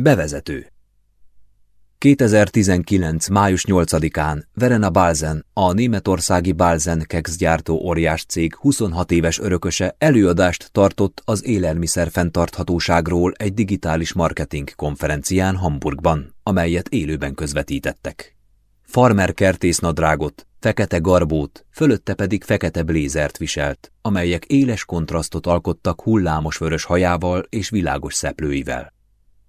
Bevezető 2019. május 8-án Verena Balzen, a németországi Balzen Kex gyártó óriás cég 26 éves örököse előadást tartott az élelmiszer fenntarthatóságról egy digitális marketing konferencián Hamburgban, amelyet élőben közvetítettek. Farmer kertésznadrágot, fekete garbót, fölötte pedig fekete blézert viselt, amelyek éles kontrasztot alkottak hullámos vörös hajával és világos szeplőivel.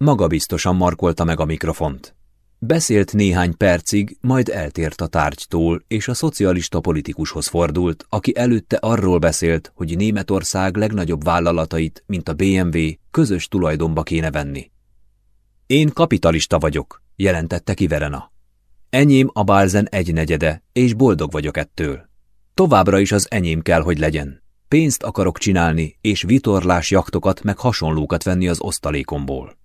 Maga biztosan markolta meg a mikrofont. Beszélt néhány percig, majd eltért a tárgytól, és a szocialista politikushoz fordult, aki előtte arról beszélt, hogy Németország legnagyobb vállalatait, mint a BMW, közös tulajdonba kéne venni. Én kapitalista vagyok, jelentette ki Verena. Enyém a Balzen egynegyede, és boldog vagyok ettől. Továbbra is az enyém kell, hogy legyen. Pénzt akarok csinálni, és vitorlás jaktokat meg hasonlókat venni az osztalékomból.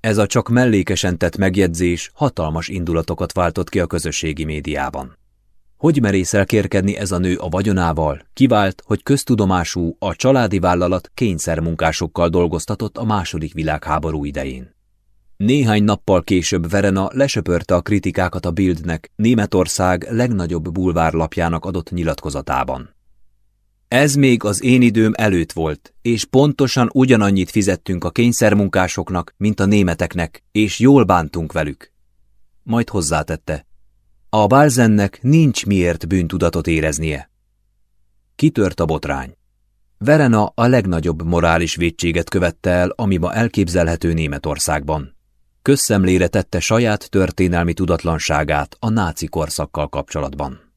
Ez a csak mellékesen tett megjegyzés hatalmas indulatokat váltott ki a közösségi médiában. Hogy merészel kérkedni ez a nő a vagyonával, kivált, hogy köztudomású a családi vállalat kényszermunkásokkal dolgoztatott a második világháború idején. Néhány nappal később Verena lesöpörte a kritikákat a Bildnek Németország legnagyobb bulvárlapjának adott nyilatkozatában. Ez még az én időm előtt volt, és pontosan ugyanannyit fizettünk a kényszermunkásoknak, mint a németeknek, és jól bántunk velük. Majd hozzátette. A Balzennek nincs miért bűntudatot éreznie. Kitört a botrány. Verena a legnagyobb morális védséget követte el, ami ma elképzelhető Németországban. Közszemlére tette saját történelmi tudatlanságát a náci korszakkal kapcsolatban.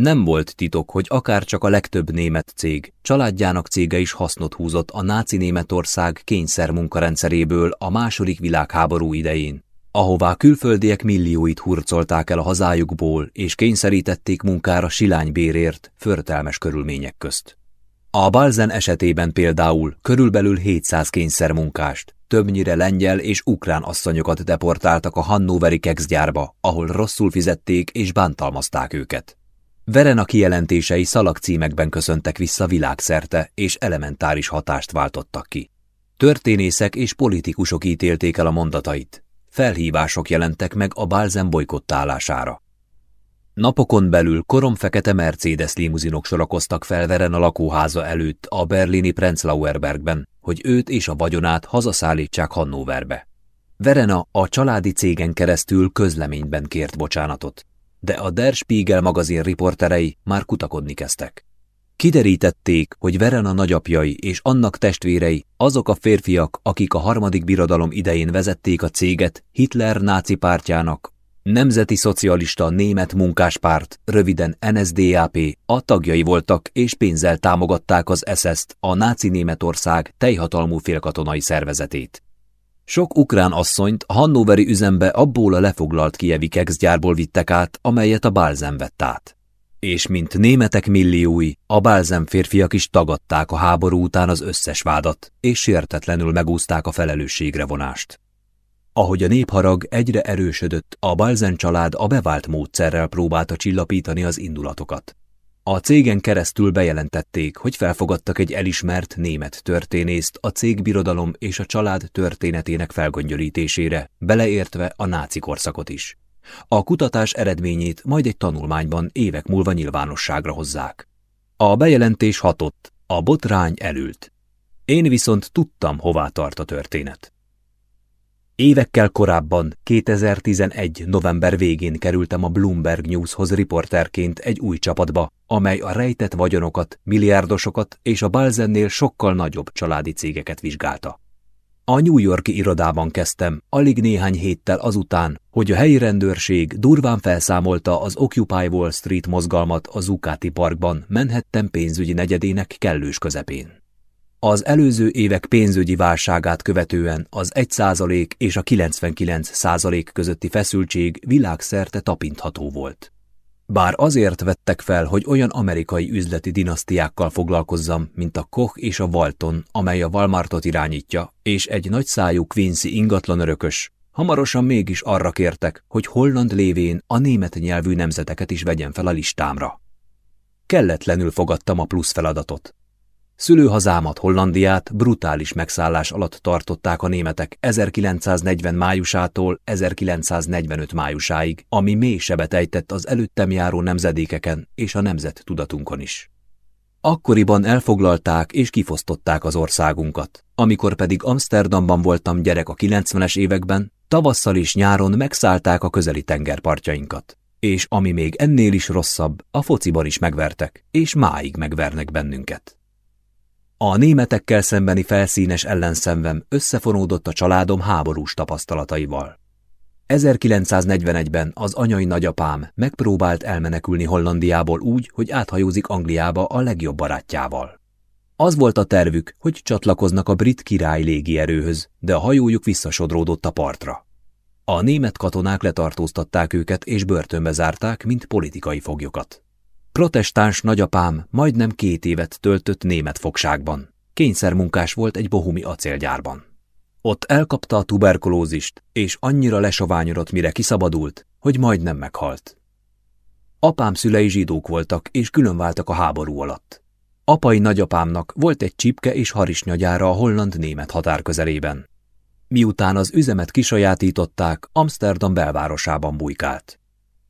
Nem volt titok, hogy akár csak a legtöbb német cég, családjának cége is hasznot húzott a náci Németország kényszer munkarendszeréből a második világháború idején, ahová külföldiek millióit hurcolták el a hazájukból, és kényszerítették munkára silánybérért, förtelmes körülmények közt. A Balzen esetében például körülbelül 700 kényszermunkást, többnyire lengyel és ukrán asszonyokat deportáltak a Hannoveri kexgyárba, ahol rosszul fizették és bántalmazták őket. Verena kijelentései szalagcímekben köszöntek vissza világszerte, és elementáris hatást váltottak ki. Történészek és politikusok ítélték el a mondatait. Felhívások jelentek meg a Balzen bolykottálására. Napokon belül koromfekete Mercedes limuzinok sorakoztak fel Verena lakóháza előtt a berlini Prenzlauerbergben, hogy őt és a vagyonát hazaszállítsák Hannoverbe. Verena a családi cégen keresztül közleményben kért bocsánatot de a Der Spiegel magazin riporterei már kutakodni kezdtek. Kiderítették, hogy Verena nagyapjai és annak testvérei azok a férfiak, akik a harmadik birodalom idején vezették a céget Hitler náci pártjának, Nemzeti Szocialista Német Munkáspárt, röviden NSDAP, a tagjai voltak és pénzzel támogatták az SS-t, a náci Németország teljhatalmú félkatonai szervezetét. Sok ukrán asszonyt a Hannoveri üzembe abból a lefoglalt kievi kekszgyárból vittek át, amelyet a Balzen vett át. És mint németek milliói, a Balzen férfiak is tagadták a háború után az összes vádat, és sértetlenül megúzták a felelősségre vonást. Ahogy a népharag egyre erősödött, a Balzen család a bevált módszerrel próbálta csillapítani az indulatokat. A cégen keresztül bejelentették, hogy felfogadtak egy elismert német történészt a cégbirodalom és a család történetének felgöngyölítésére, beleértve a náci korszakot is. A kutatás eredményét majd egy tanulmányban évek múlva nyilvánosságra hozzák. A bejelentés hatott, a botrány elült. Én viszont tudtam, hová tart a történet. Évekkel korábban, 2011. november végén kerültem a Bloomberg Newshoz riporterként egy új csapatba, amely a rejtett vagyonokat, milliárdosokat és a Balzennél sokkal nagyobb családi cégeket vizsgálta. A New Yorki irodában kezdtem, alig néhány héttel azután, hogy a helyi rendőrség durván felszámolta az Occupy Wall Street mozgalmat a Zuccotti Parkban Manhattan pénzügyi negyedének kellős közepén. Az előző évek pénzügyi válságát követően az 1% és a 99% közötti feszültség világszerte tapintható volt. Bár azért vettek fel, hogy olyan amerikai üzleti dinasztiákkal foglalkozzam, mint a Koch és a Walton, amely a Walmartot irányítja, és egy nagyszájú Quincy ingatlan hamarosan mégis arra kértek, hogy Holland lévén a német nyelvű nemzeteket is vegyen fel a listámra. Kelletlenül fogadtam a plusz feladatot. Szülőhazámat, Hollandiát brutális megszállás alatt tartották a németek 1940 májusától 1945 májusáig, ami mély sebet ejtett az előttem járó nemzedékeken és a nemzet tudatunkon is. Akkoriban elfoglalták és kifosztották az országunkat. Amikor pedig Amsterdamban voltam gyerek a 90-es években, tavasszal és nyáron megszállták a közeli tengerpartjainkat. És ami még ennél is rosszabb, a fociban is megvertek, és máig megvernek bennünket. A németekkel szembeni felszínes ellenszemvem összefonódott a családom háborús tapasztalataival. 1941-ben az anyai nagyapám megpróbált elmenekülni Hollandiából úgy, hogy áthajózik Angliába a legjobb barátjával. Az volt a tervük, hogy csatlakoznak a brit király légierőhöz, de a hajójuk visszasodródott a partra. A német katonák letartóztatták őket és börtönbe zárták, mint politikai foglyokat. Protestáns nagyapám majdnem két évet töltött német fogságban. Kényszermunkás volt egy bohumi acélgyárban. Ott elkapta a tuberkulózist, és annyira lesoványodott, mire kiszabadult, hogy majdnem meghalt. Apám szülei zsidók voltak, és különváltak a háború alatt. Apai nagyapámnak volt egy csipke és harisnyagyára a holland-német határ közelében. Miután az üzemet kisajátították, Amsterdam belvárosában bujkált.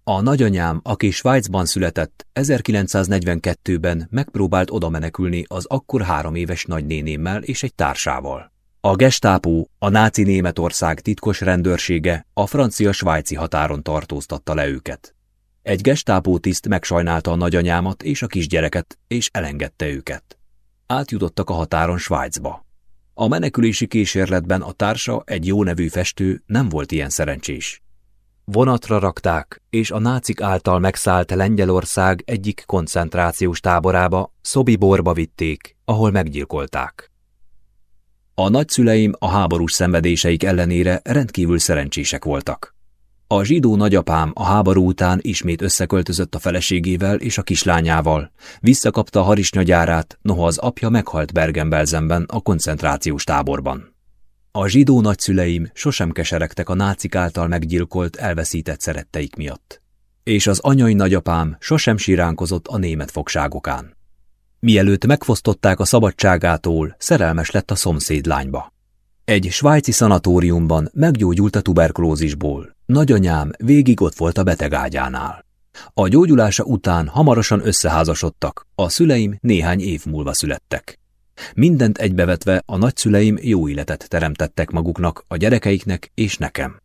A nagyanyám, aki Svájcban született, 1942-ben megpróbált oda menekülni az akkor három éves nagynénémmel és egy társával. A gestápó, a náci Németország titkos rendőrsége a francia-svájci határon tartóztatta le őket. Egy gestápó tiszt megsajnálta a nagyanyámat és a kisgyereket, és elengedte őket. Átjutottak a határon Svájcba. A menekülési kísérletben a társa, egy jó nevű festő, nem volt ilyen szerencsés. Vonatra rakták, és a nácik által megszállt Lengyelország egyik koncentrációs táborába, Szobiborba vitték, ahol meggyilkolták. A nagyszüleim a háborús szenvedéseik ellenére rendkívül szerencsések voltak. A zsidó nagyapám a háború után ismét összeköltözött a feleségével és a kislányával, visszakapta a harisnyagyárát, noha az apja meghalt Bergen-Belsenben a koncentrációs táborban. A zsidó nagyszüleim sosem keseregtek a nácik által meggyilkolt, elveszített szeretteik miatt. És az anyai nagyapám sosem siránkozott a német fogságokán. Mielőtt megfosztották a szabadságától, szerelmes lett a szomszéd lányba. Egy svájci szanatóriumban meggyógyult a tuberkulózisból. Nagyanyám végig ott volt a betegágyánál. A gyógyulása után hamarosan összeházasodtak, a szüleim néhány év múlva születtek. Mindent egybevetve a nagyszüleim jó életet teremtettek maguknak, a gyerekeiknek és nekem.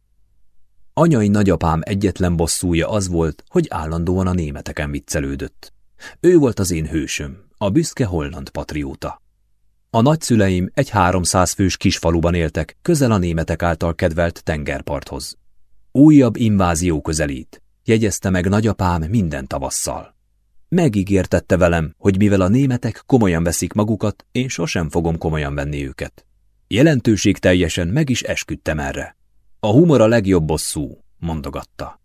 Anyai nagyapám egyetlen bosszúja az volt, hogy állandóan a németeken viccelődött. Ő volt az én hősöm, a büszke holland patrióta. A nagyszüleim egy 300 fős kisfaluban éltek, közel a németek által kedvelt tengerparthoz. Újabb invázió közelít, jegyezte meg nagyapám minden tavasszal. Megígértette velem, hogy mivel a németek komolyan veszik magukat, én sosem fogom komolyan venni őket. Jelentőség teljesen meg is esküdtem erre. A humor a legjobb bosszú, mondogatta.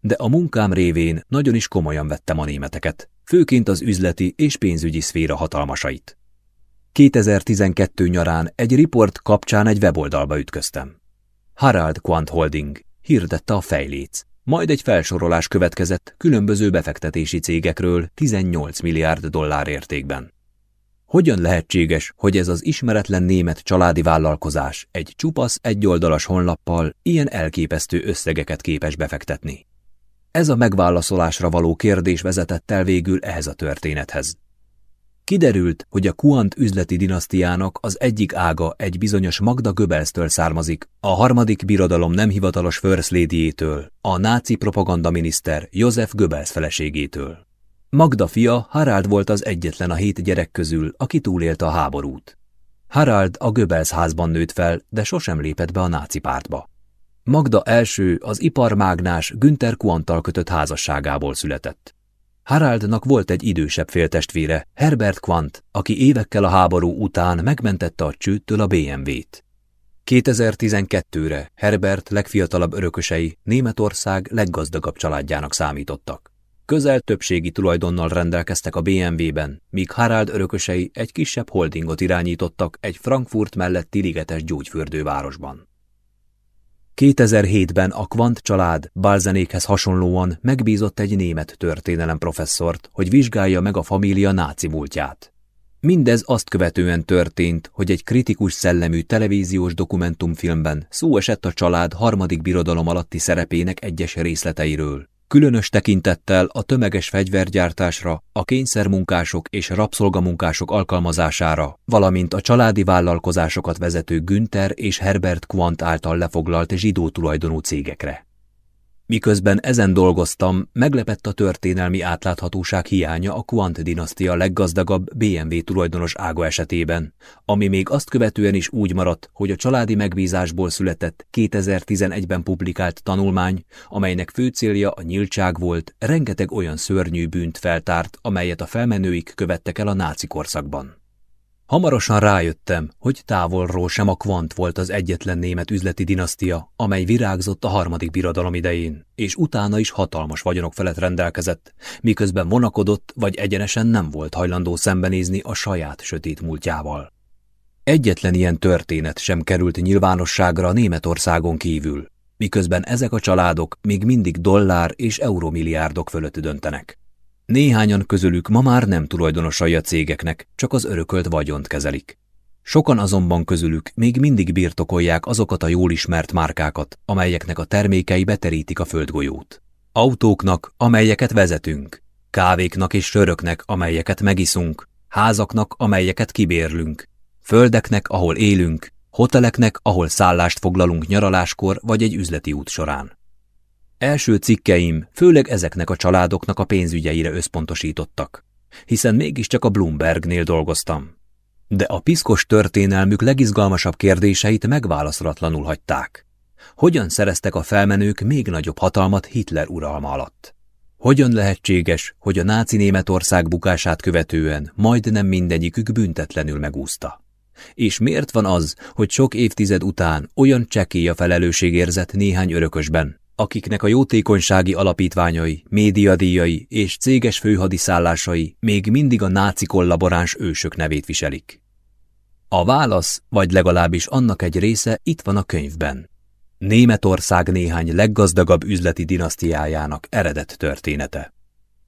De a munkám révén nagyon is komolyan vettem a németeket, főként az üzleti és pénzügyi szféra hatalmasait. 2012 nyarán egy riport kapcsán egy weboldalba ütköztem. Harald Quant Holding hirdette a fejléc, majd egy felsorolás következett különböző befektetési cégekről 18 milliárd dollár értékben. Hogyan lehetséges, hogy ez az ismeretlen német családi vállalkozás egy csupasz egyoldalas honlappal ilyen elképesztő összegeket képes befektetni? Ez a megválaszolásra való kérdés vezetett el végül ehhez a történethez. Kiderült, hogy a Kuant üzleti dinasztiának az egyik ága egy bizonyos Magda Göbelsztől származik, a harmadik birodalom nem hivatalos First Lady-től, a náci propagandaminiszter József Göbels feleségétől. Magda fia Harald volt az egyetlen a hét gyerek közül, aki túlélte a háborút. Harald a Göbels házban nőtt fel, de sosem lépett be a náci pártba. Magda első az iparmágnás Günther Kuantal kötött házasságából született. Haraldnak volt egy idősebb féltestvére, Herbert Quant, aki évekkel a háború után megmentette a csőttől a BMW-t. 2012-re Herbert legfiatalabb örökösei Németország leggazdagabb családjának számítottak. Közel többségi tulajdonnal rendelkeztek a BMW-ben, míg Harald örökösei egy kisebb holdingot irányítottak egy Frankfurt melletti ligetes gyógyfürdővárosban. 2007-ben a Kvant család Balzenékhez hasonlóan megbízott egy német történelem professzort, hogy vizsgálja meg a família náci múltját. Mindez azt követően történt, hogy egy kritikus szellemű televíziós dokumentumfilmben szó esett a család harmadik birodalom alatti szerepének egyes részleteiről. Különös tekintettel a tömeges fegyvergyártásra, a kényszermunkások és rabszolgamunkások alkalmazására, valamint a családi vállalkozásokat vezető Günther és Herbert Quant által lefoglalt zsidó tulajdonú cégekre. Miközben ezen dolgoztam, meglepett a történelmi átláthatóság hiánya a Quant dinasztia leggazdagabb BMW tulajdonos ága esetében, ami még azt követően is úgy maradt, hogy a családi megbízásból született 2011-ben publikált tanulmány, amelynek fő célja a nyíltság volt, rengeteg olyan szörnyű bűnt feltárt, amelyet a felmenőik követtek el a náci korszakban. Hamarosan rájöttem, hogy távolról sem a Kvant volt az egyetlen német üzleti dinasztia, amely virágzott a harmadik birodalom idején, és utána is hatalmas vagyonok felett rendelkezett, miközben vonakodott vagy egyenesen nem volt hajlandó szembenézni a saját sötét múltjával. Egyetlen ilyen történet sem került nyilvánosságra Németországon kívül, miközben ezek a családok még mindig dollár és eurómilliárdok fölött döntenek. Néhányan közülük ma már nem tulajdonosai a cégeknek, csak az örökölt vagyont kezelik. Sokan azonban közülük még mindig birtokolják azokat a jól ismert márkákat, amelyeknek a termékei beterítik a földgolyót. Autóknak, amelyeket vezetünk, kávéknak és söröknek, amelyeket megiszunk, házaknak, amelyeket kibérlünk, földeknek, ahol élünk, hoteleknek, ahol szállást foglalunk nyaraláskor vagy egy üzleti út során. Első cikkeim főleg ezeknek a családoknak a pénzügyeire összpontosítottak, hiszen mégiscsak a Bloombergnél dolgoztam. De a piszkos történelmük legizgalmasabb kérdéseit megválaszolatlanul hagyták. Hogyan szereztek a felmenők még nagyobb hatalmat Hitler uralma alatt? Hogyan lehetséges, hogy a náci Németország bukását követően majdnem mindegyikük büntetlenül megúszta? És miért van az, hogy sok évtized után olyan csekély a felelősségérzet néhány örökösben, akiknek a jótékonysági alapítványai, médiadíjai és céges főhadiszállásai még mindig a náci kollaboráns ősök nevét viselik. A válasz, vagy legalábbis annak egy része itt van a könyvben. Németország néhány leggazdagabb üzleti dinasztiájának eredet története.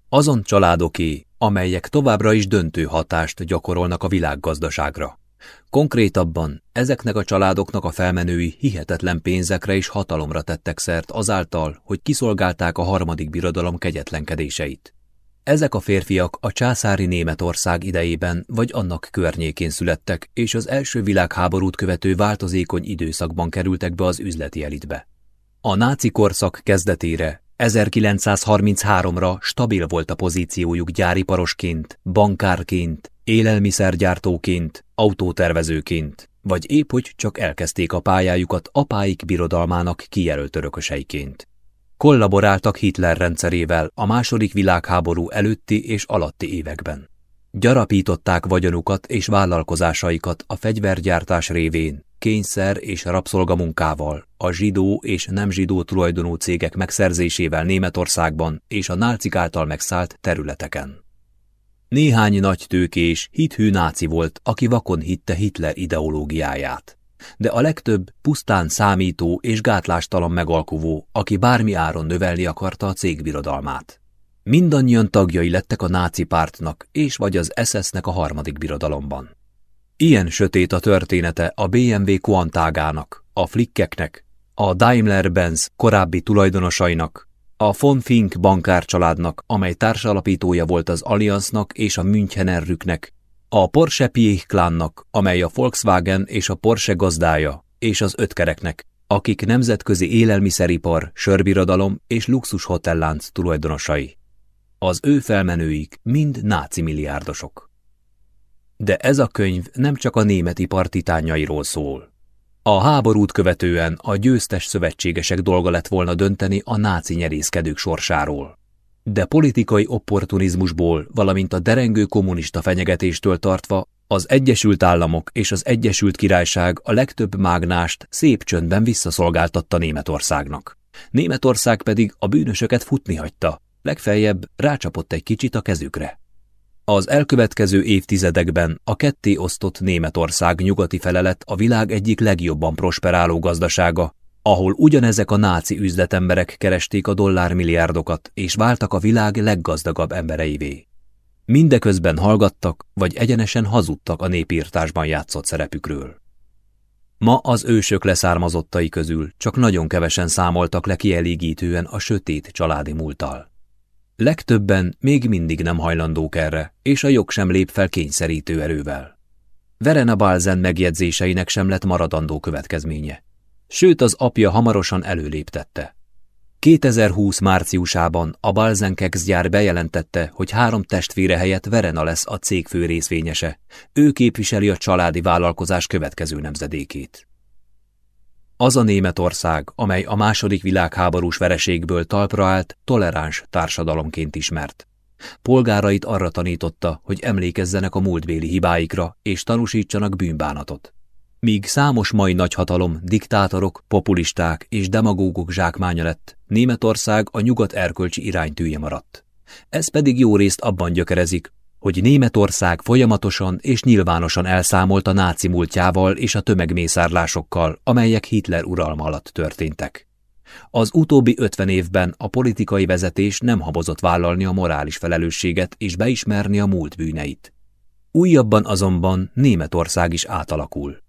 Azon családoké, amelyek továbbra is döntő hatást gyakorolnak a világgazdaságra. Konkrétabban ezeknek a családoknak a felmenői hihetetlen pénzekre és hatalomra tettek szert azáltal, hogy kiszolgálták a harmadik birodalom kegyetlenkedéseit. Ezek a férfiak a császári Németország idejében vagy annak környékén születtek, és az első világháborút követő változékony időszakban kerültek be az üzleti elitbe. A náci korszak kezdetére 1933-ra stabil volt a pozíciójuk gyáriparosként, bankárként, élelmiszergyártóként, autótervezőként, vagy épp hogy csak elkezdték a pályájukat apáik birodalmának kijelölt örököseiként. Kollaboráltak Hitler rendszerével a második világháború előtti és alatti években. Gyarapították vagyonukat és vállalkozásaikat a fegyvergyártás révén, kényszer és rabszolgamunkával, a zsidó és nem zsidó tulajdonú cégek megszerzésével Németországban és a nácik által megszállt területeken. Néhány nagy tőkés, hithű náci volt, aki vakon hitte Hitler ideológiáját. De a legtöbb pusztán számító és gátlástalan megalkuvó, aki bármi áron növelni akarta a cégbirodalmát. Mindannyian tagjai lettek a náci pártnak és vagy az SS-nek a harmadik birodalomban. Ilyen sötét a története a BMW Quantágának, a Flickeknek, a Daimler-Benz korábbi tulajdonosainak, a von Fink bankárcsaládnak, amely társalapítója volt az Allianznak és a Münchenerrüknek, a Porsche Piech klánnak, amely a Volkswagen és a Porsche gazdája, és az ötkereknek, akik nemzetközi élelmiszeripar, sörbirodalom és luxus hotellánc tulajdonosai. Az ő felmenőik mind náci milliárdosok. De ez a könyv nem csak a német ipar titányairól szól. A háborút követően a győztes szövetségesek dolga lett volna dönteni a náci nyerészkedők sorsáról. De politikai opportunizmusból, valamint a derengő kommunista fenyegetéstől tartva az Egyesült Államok és az Egyesült Királyság a legtöbb mágnást szép csöndben visszaszolgáltatta Németországnak. Németország pedig a bűnösöket futni hagyta, legfeljebb rácsapott egy kicsit a kezükre. Az elkövetkező évtizedekben a ketté osztott Németország nyugati felelet a világ egyik legjobban prosperáló gazdasága, ahol ugyanezek a náci üzletemberek keresték a dollármilliárdokat és váltak a világ leggazdagabb embereivé. Mindeközben hallgattak, vagy egyenesen hazudtak a népírtásban játszott szerepükről. Ma az ősök leszármazottai közül csak nagyon kevesen számoltak le kielégítően a sötét családi múlttal. Legtöbben még mindig nem hajlandók erre, és a jog sem lép fel kényszerítő erővel. Verena Balzen megjegyzéseinek sem lett maradandó következménye. Sőt, az apja hamarosan előléptette. 2020 márciusában a Balzenkex gyár bejelentette, hogy három testvére helyett Verena lesz a cég fő részvényese. Ő képviseli a családi vállalkozás következő nemzedékét. Az a Németország, amely a második világháborús vereségből talpra állt, toleráns társadalomként ismert. Polgárait arra tanította, hogy emlékezzenek a múltbéli hibáikra és tanúsítsanak bűnbánatot. Míg számos mai nagyhatalom, diktátorok, populisták és demagógok zsákmánya lett, Németország a nyugat erkölcsi iránytűje maradt. Ez pedig jó részt abban gyökerezik, hogy Németország folyamatosan és nyilvánosan elszámolt a náci múltjával és a tömegmészárlásokkal, amelyek Hitler uralma alatt történtek. Az utóbbi ötven évben a politikai vezetés nem habozott vállalni a morális felelősséget és beismerni a múlt bűneit. Újabban azonban Németország is átalakul.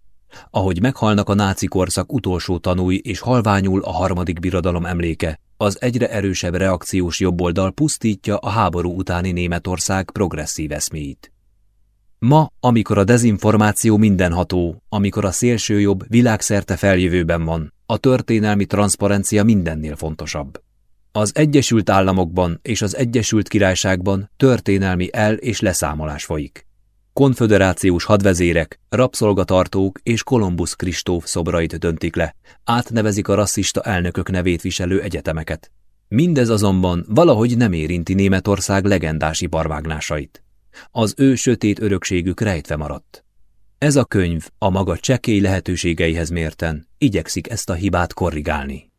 Ahogy meghalnak a náci korszak utolsó tanúi és halványul a harmadik birodalom emléke, az egyre erősebb reakciós jobboldal pusztítja a háború utáni Németország progresszív eszméit. Ma, amikor a dezinformáció mindenható, amikor a szélső jobb világszerte feljövőben van, a történelmi transzparencia mindennél fontosabb. Az Egyesült Államokban és az Egyesült Királyságban történelmi el- és leszámolás folyik konföderációs hadvezérek, rabszolgatartók és Kolumbusz Kristóf szobrait döntik le, átnevezik a rasszista elnökök nevét viselő egyetemeket. Mindez azonban valahogy nem érinti Németország legendás iparvágnásait. Az ő sötét örökségük rejtve maradt. Ez a könyv a maga csekély lehetőségeihez mérten igyekszik ezt a hibát korrigálni.